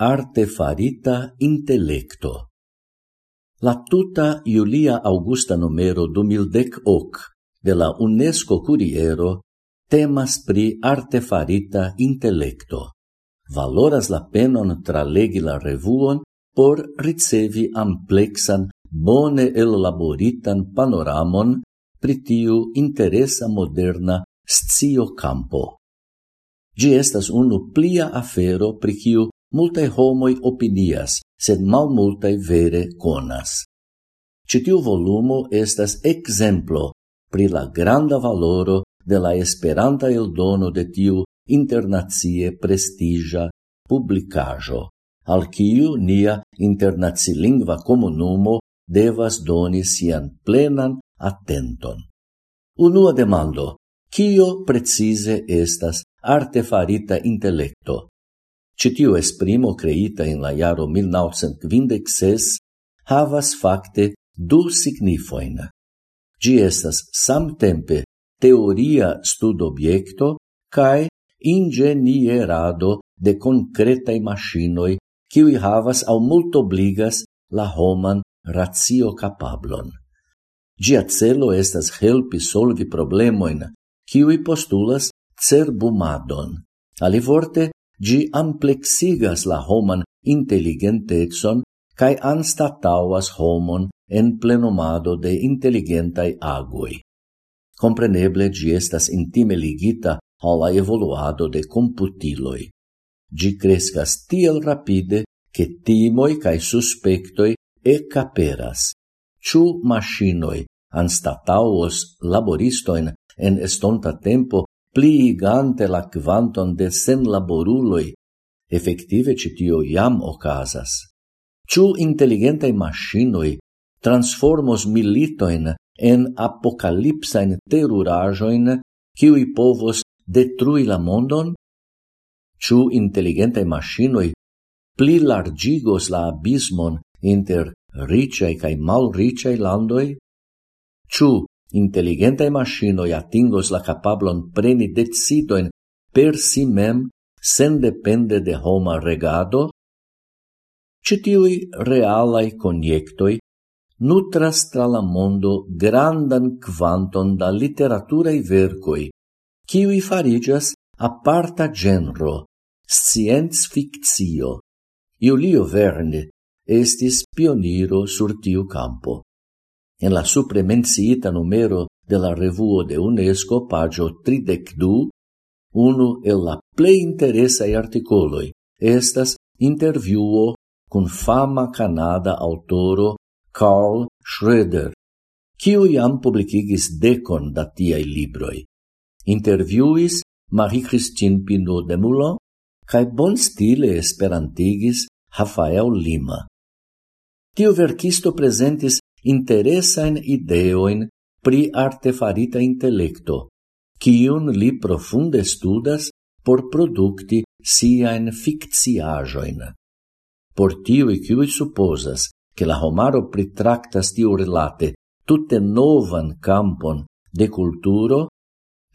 arte farita intelecto. La tuta Julia Augusta numero 2010 hoc de la UNESCO Curiero temas pri arte farita intelecto. Valoras la penon tralegi la revuon por ricevi amplexan, bone elaboritan panoramon pri tiu interesa moderna scio campo. Gi estas unu plia afero pri kiu multae homoi opinias, sed mal multae vere conas. Citiu volumo estas exemplo pri la granda valoro de la esperanta eldono de tiu internacie prestigia publicajo, al kiu nia internazilingva comunumo devas doni sian plenan attenton. Unua demando, kio precise estas artefarita intelecto? Citiu esprimo creita in la iaro 1926, havas facte du signifoin. Gi estas samtempe teoria stud objecto cae ingenierado de concretae machinoi qui havas au multobligas la homan ratio capablon. Gia celo estas helpi solvi problemoin, qui postulas cerbumadon. Alivorte, gi amplexigas la homan intelligentetson cae anstatauas homon en plenomado de intelligentai agoi. Compreneble gi estas intime ligita alla evoluado de computiloi. Gi crescas tiel rapide che timoi cae suspectoi caperas Ciu machinoi anstatauos laboristoin en estonta tempo pliigante la quanton de senlaboruloi, effective citio iam ocasas. Ciu intelligentai machinoi transformos militoin en apocalipsain terurajoin qui povos detrui la mondon? Ciu intelligentai machinoi pli largigos la abismon inter ricei cae malricei landoi? Ciu intelligentai mascinoi atingos la capablon preni decidoin per si mem sen depende de homa regado, citiui realai coniectoi nutras tra la mondo grandan quanton da literaturae vercoi, kiui farigas aparta genro, scienz fictio. Iulio Verne estis pioniro sur tiu campo. En la supre menciita numero de la revuo de UNESCO, pagio 32, unu el la plei interesai articoloi estas interviuo cun fama canada autoro Carl Schroeder, kiu iam publicigis decon da tiai libroi. Interviuis Marie-Christine Pinot de Moulin, cae bon stile esperantigis Rafael Lima. Tio verkisto presentis interesain ideoin pri artefarita intellecto, cion li profunde studas por producti siain fictiajoin. Por tiui cui supposas che la homaro pritractas tiu relate tutte novan campon de culturo,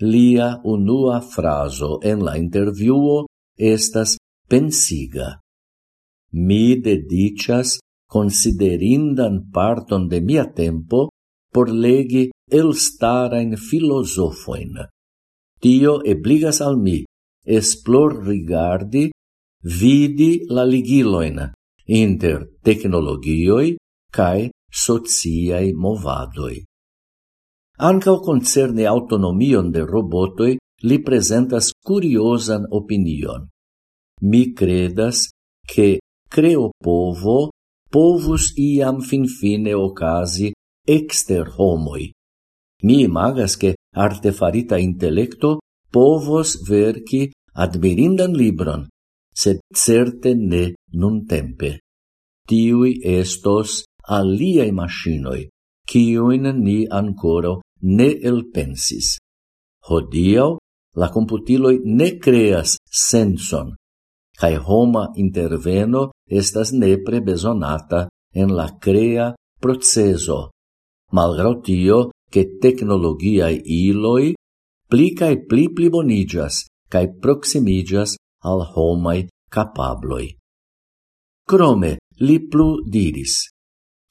lia unua fraso en la interviuo estas pensiga. Mi dedicas considerindan parton de mia tempo por legi elstarain filosofoin. Tio ebligas al mi esplor rigardi, vidi la ligiloin inter technologioi cae sociai movadoi. Ancao concerne autonomion de robotoi li presentas curiosan opinion. Mi credas che creo povo povus iam finfine ocasi exter homoi. Mi imagas che artefarita intellecto povos verci admirindan libron, sed certe ne nun tempe. Tiui estos aliai machinoi, ciuin ni ancora ne elpensis. Hodiau, la computiloi ne creas senson, cae homa interveno estas nepre besonata en la crea proceso, malgrau tio che technologiae iloi pli cae pli plibonigas cae proximigas al homai capabloi. Crome li plu diris,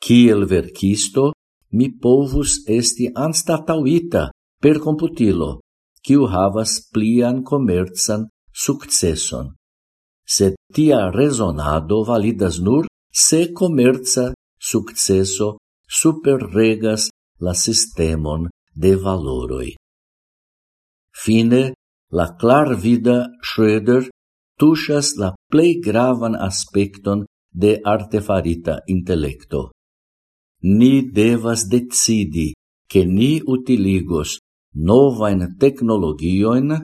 Ciel verkisto mi povus esti anstatauita per computilo, quiu havas plian comerzan successon sed tia resonado validas nur se comerza successo superregas la sistemon de valoroi. Fine, la clar vida Schröder tushas la plei gravan aspecton de artefarita intellecto. Ni devas decidi che ni utiligos novain technologioin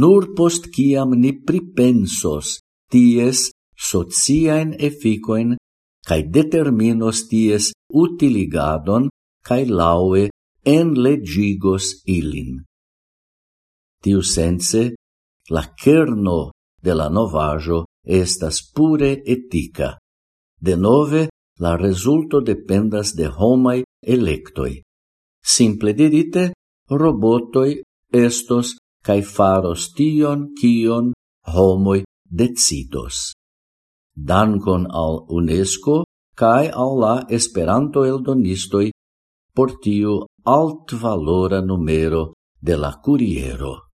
nur post kiam ni pripensos ties sociaen efficoin cae determinos ties utiligadon cae laue enlegigos ilin. Tiu sense, la kerno de la novajo estas pure etica. De nove, la resulto dependas de homai electoi. Simple dirite, robotoi estos cae faros tion kion homoi decidos. Dankon al UNESCO cae al la Esperanto eldonistoi por tiu altvalora numero de la curiero.